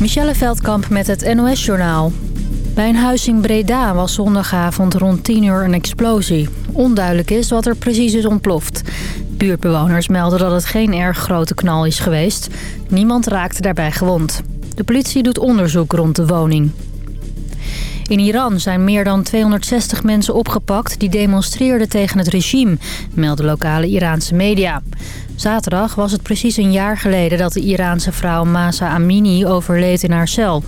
Michelle Veldkamp met het NOS-journaal. Bij een huis in Breda was zondagavond rond 10 uur een explosie. Onduidelijk is wat er precies is ontploft. Buurtbewoners melden dat het geen erg grote knal is geweest. Niemand raakte daarbij gewond. De politie doet onderzoek rond de woning. In Iran zijn meer dan 260 mensen opgepakt die demonstreerden tegen het regime, melden lokale Iraanse media. Zaterdag was het precies een jaar geleden dat de Iraanse vrouw Masa Amini overleed in haar cel.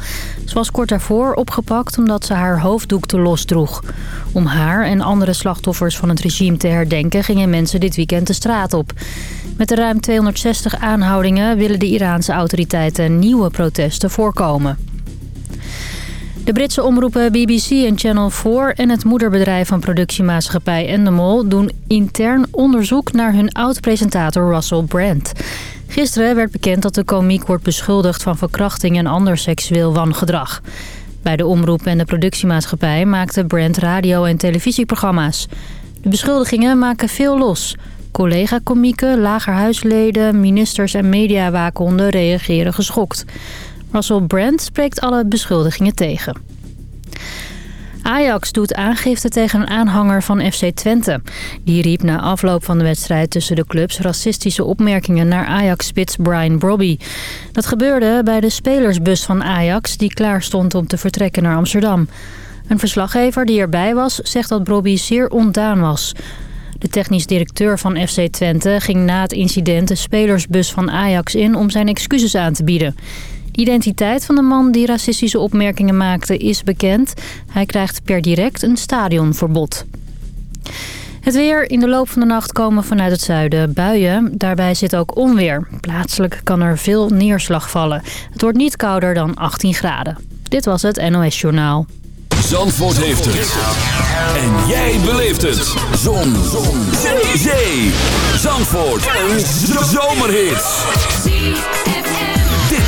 Ze was kort daarvoor opgepakt omdat ze haar hoofddoek te los droeg. Om haar en andere slachtoffers van het regime te herdenken gingen mensen dit weekend de straat op. Met de ruim 260 aanhoudingen willen de Iraanse autoriteiten nieuwe protesten voorkomen. De Britse omroepen BBC en Channel 4 en het moederbedrijf van productiemaatschappij Endemol doen intern onderzoek naar hun oud-presentator Russell Brand. Gisteren werd bekend dat de komiek wordt beschuldigd van verkrachting en ander seksueel wangedrag. Bij de omroep en de productiemaatschappij maakte Brand radio- en televisieprogramma's. De beschuldigingen maken veel los. Collega-komieken, lagerhuisleden, ministers en mediawaakhonden reageren geschokt. Russell Brand spreekt alle beschuldigingen tegen. Ajax doet aangifte tegen een aanhanger van FC Twente. Die riep na afloop van de wedstrijd tussen de clubs racistische opmerkingen naar Ajax-spits Brian Brobby. Dat gebeurde bij de spelersbus van Ajax die klaar stond om te vertrekken naar Amsterdam. Een verslaggever die erbij was zegt dat Brobby zeer ontdaan was. De technisch directeur van FC Twente ging na het incident de spelersbus van Ajax in om zijn excuses aan te bieden. De identiteit van de man die racistische opmerkingen maakte is bekend. Hij krijgt per direct een stadionverbod. Het weer. In de loop van de nacht komen vanuit het zuiden buien. Daarbij zit ook onweer. Plaatselijk kan er veel neerslag vallen. Het wordt niet kouder dan 18 graden. Dit was het NOS Journaal. Zandvoort heeft het. En jij beleeft het. Zon. Zon. Zee. Zandvoort. Een zomerhit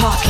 talking.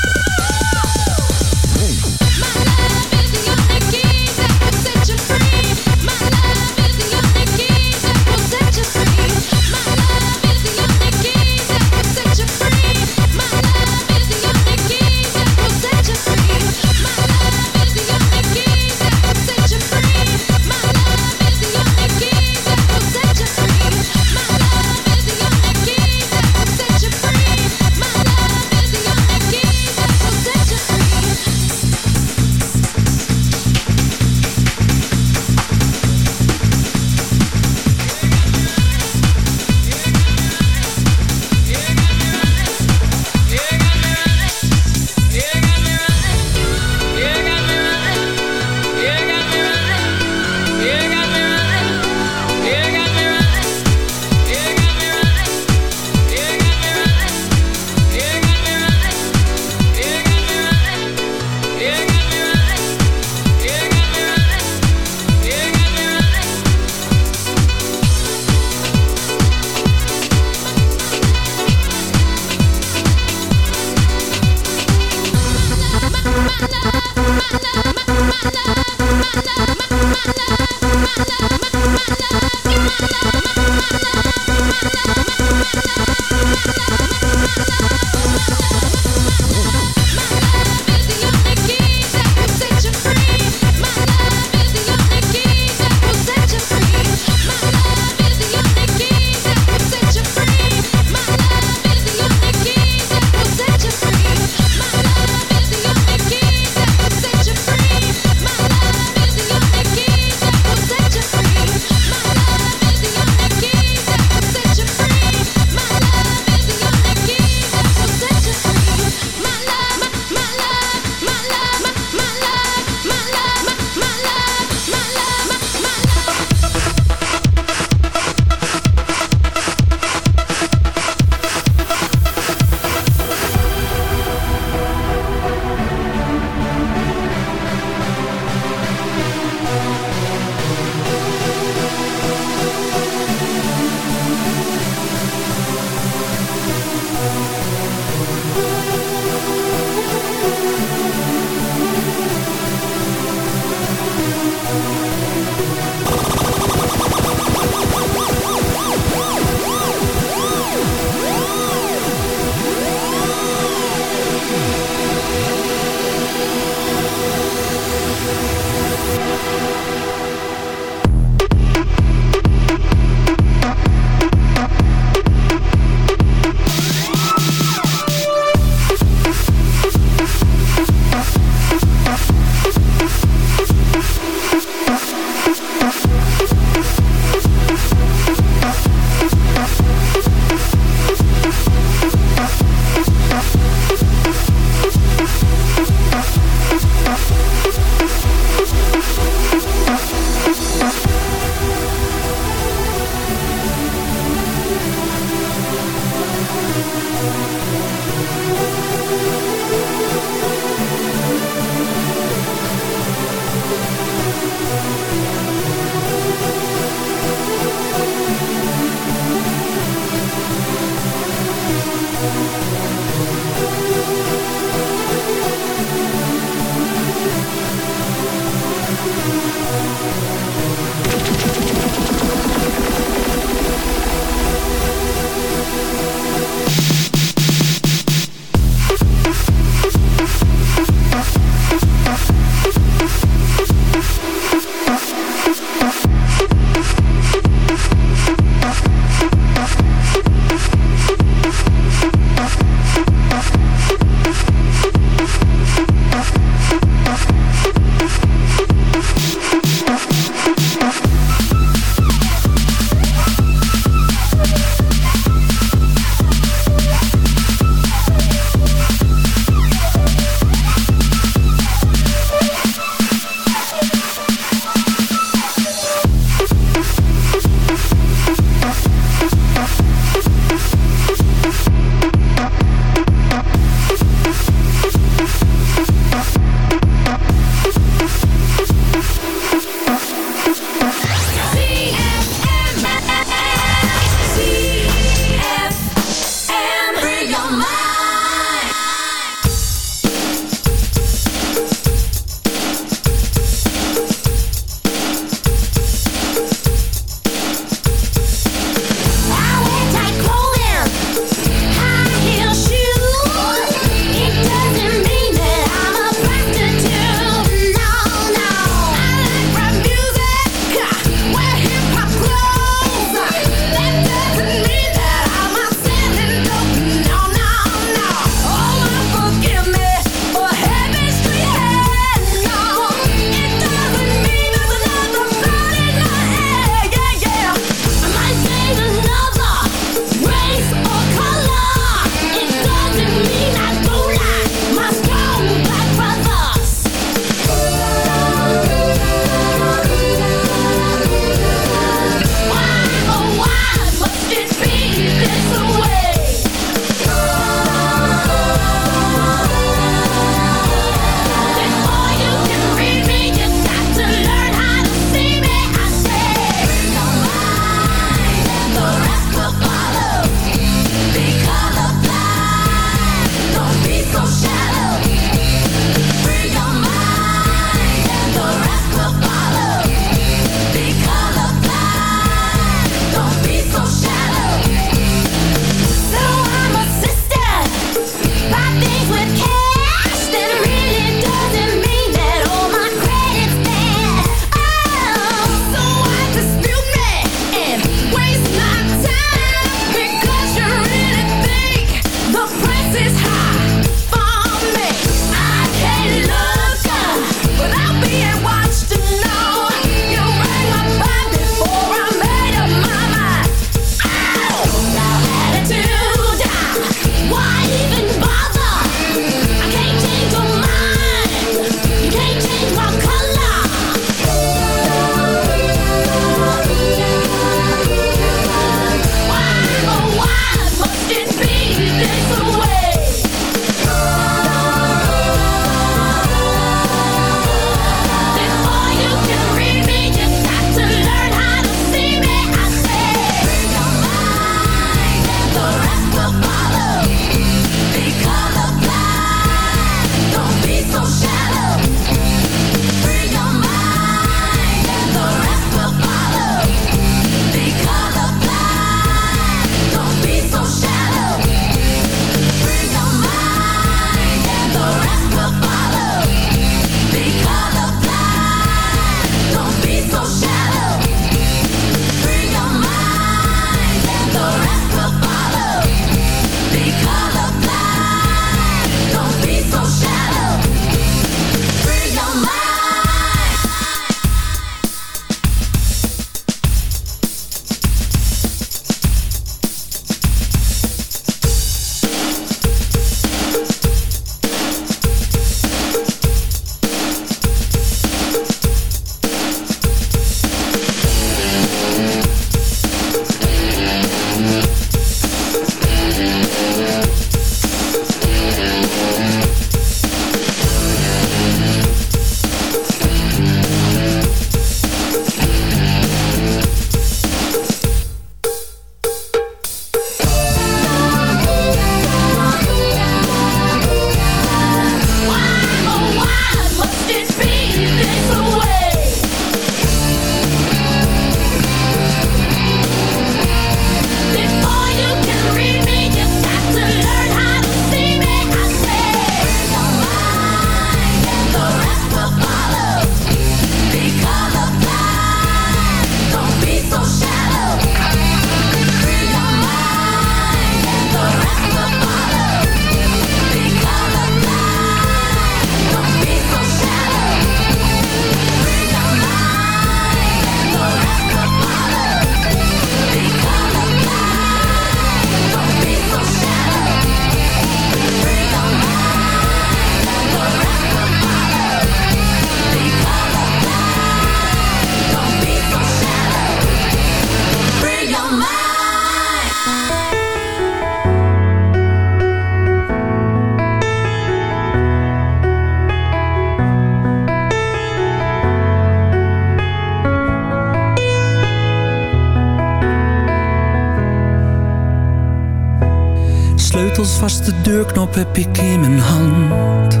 Heb ik in mijn hand.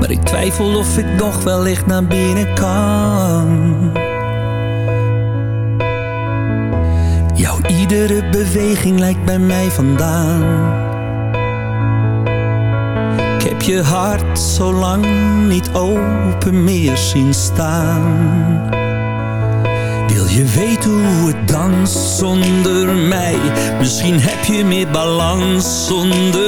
Maar ik twijfel of ik nog wellicht naar binnen kan. Jouw iedere beweging lijkt bij mij vandaan. Ik heb je hart zo lang niet open meer zien staan je weet hoe zonder mij. Misschien heb je meer balans zonder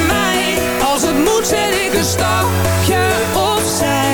een stapje opzij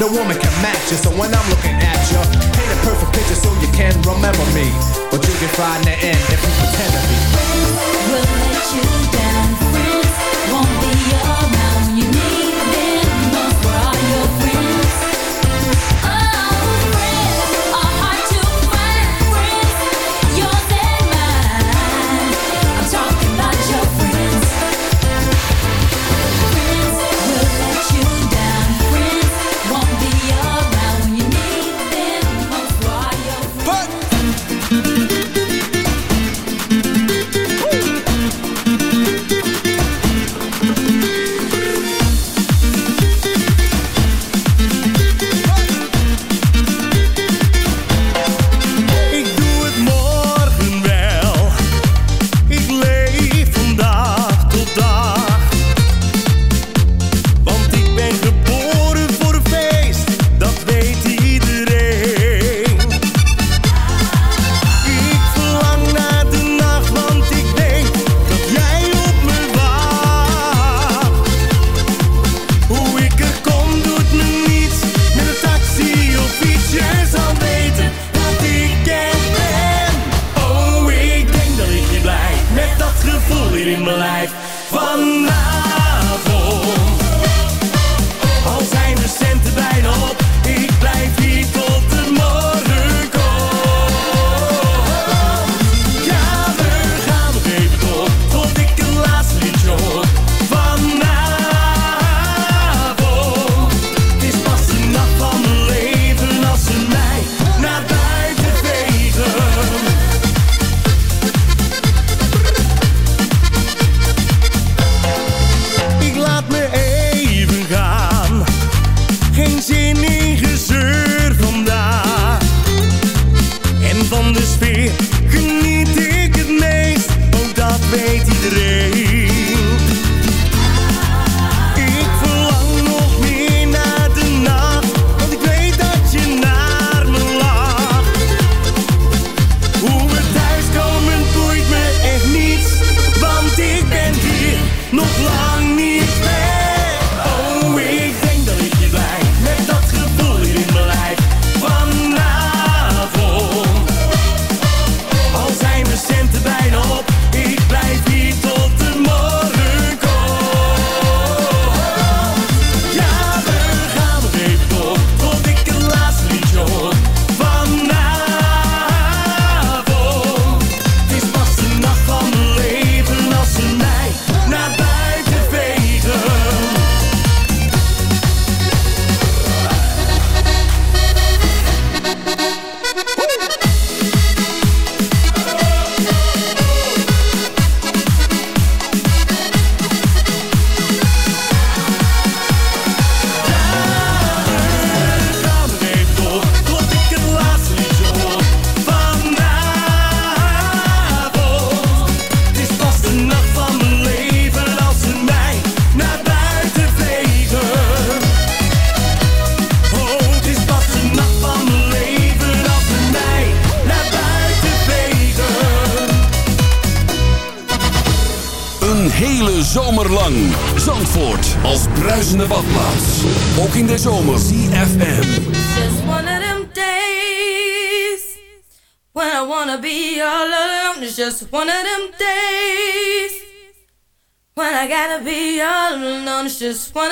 No woman can match you, so when I'm looking just one